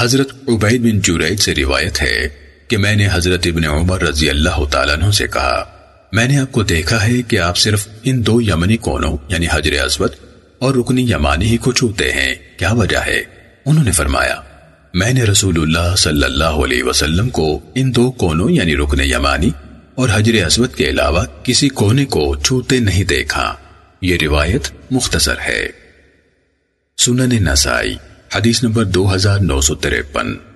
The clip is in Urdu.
حضرت عبید بن جورید سے روایت ہے کہ میں نے حضرت ابن عمر رضی اللہ تعالیٰ عنہ سے کہا، میں نے آپ کو دیکھا ہے کہ آپ صرف ان دو یمنی کونوں یعنی حجر اسود اور رکنی یمانی ہی کو چھوتے ہیں۔ کیا وجہ ہے؟ انہوں نے فرمایا، میں نے رسول اللہ صلی اللہ علیہ وسلم کو ان دو کونوں یعنی رکن یمانی اور حجر اسود کے علاوہ کسی کونے کو چھوتے نہیں دیکھا۔ یہ روایت مختصر ہے۔ سنن نسائی۔ حدیث نمبر دو ہزار نو سو تریپن۔